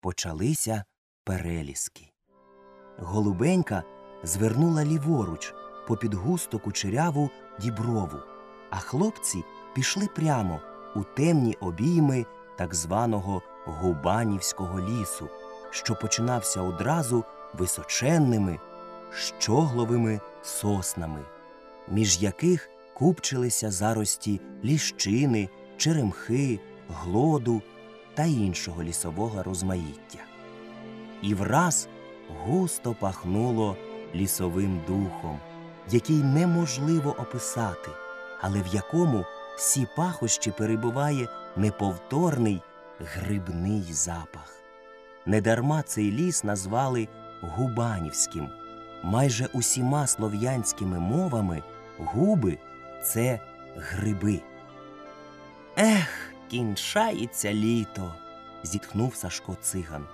почалися переліски. Голубенька звернула ліворуч попід густо кучеряву діброву, а хлопці пішли прямо у темні обійми так званого Губанівського лісу, що починався одразу височенними, щогловими соснами, між яких купчилися зарості ліщини, черемхи, глоду та іншого лісового розмаїття. І враз густо пахнуло лісовим духом, який неможливо описати, але в якому всі пахощі перебуває неповторний грибний запах. Недарма цей ліс назвали Губанівським. Майже усіма слов'янськими мовами губи це гриби. Ех, кінчається літо. зітхнув Сашко циган.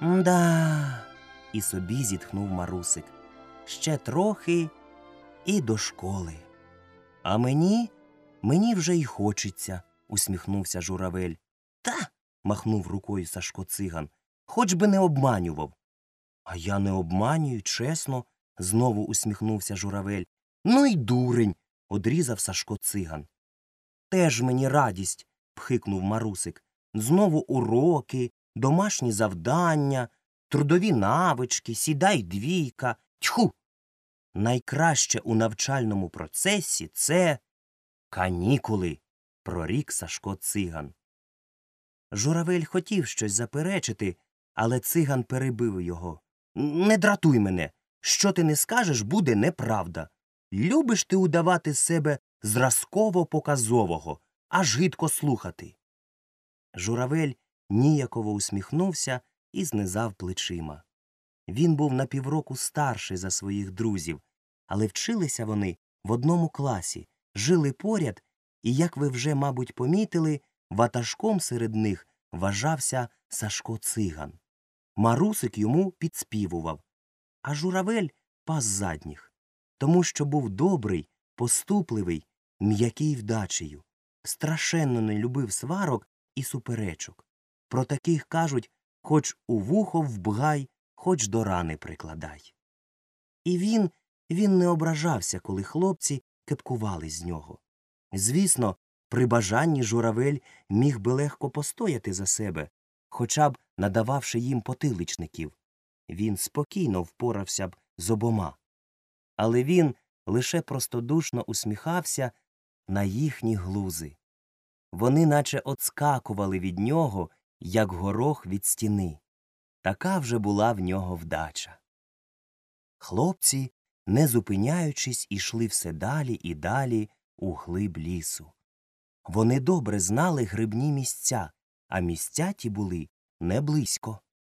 Мда. І собі зітхнув марусик. Ще трохи і до школи. А мені, мені вже й хочеться, усміхнувся журавель. Та. махнув рукою Сашко циган. Хоч би не обманював. А я не обманюю, чесно, знову усміхнувся журавель. Ну й дурень, одрізав Сашко циган. Теж мені радість, пхикнув марусик. Знову уроки, домашні завдання, трудові навички, сідай двійка. Тьху. Найкраще у навчальному процесі це канікули, прорік Сашко циган. Журавель хотів щось заперечити, але циган перебив його. Не дратуй мене. Що ти не скажеш, буде неправда. Любиш ти удавати себе зразково показового, аж гидко слухати. Журавель ніяково усміхнувся і знизав плечима. Він був на півроку старший за своїх друзів, але вчилися вони в одному класі, жили поряд, і, як ви вже, мабуть, помітили, ватажком серед них вважався Сашко циган. Марусик йому підспівував, а журавель пас задніх, тому що був добрий, поступливий, м'який вдачею, страшенно не любив сварок і суперечок. Про таких кажуть хоч у вухо вбгай, хоч до рани прикладай. І він, він не ображався, коли хлопці кепкували з нього. Звісно, при бажанні журавель міг би легко постояти за себе, хоча б надававши їм потиличників. Він спокійно впорався б з обома. Але він лише простодушно усміхався на їхні глузи. Вони наче отскакували від нього, як горох від стіни. Така вже була в нього вдача. Хлопці, не зупиняючись, ішли все далі і далі у глиб лісу. Вони добре знали грибні місця, а місця ті були не близько.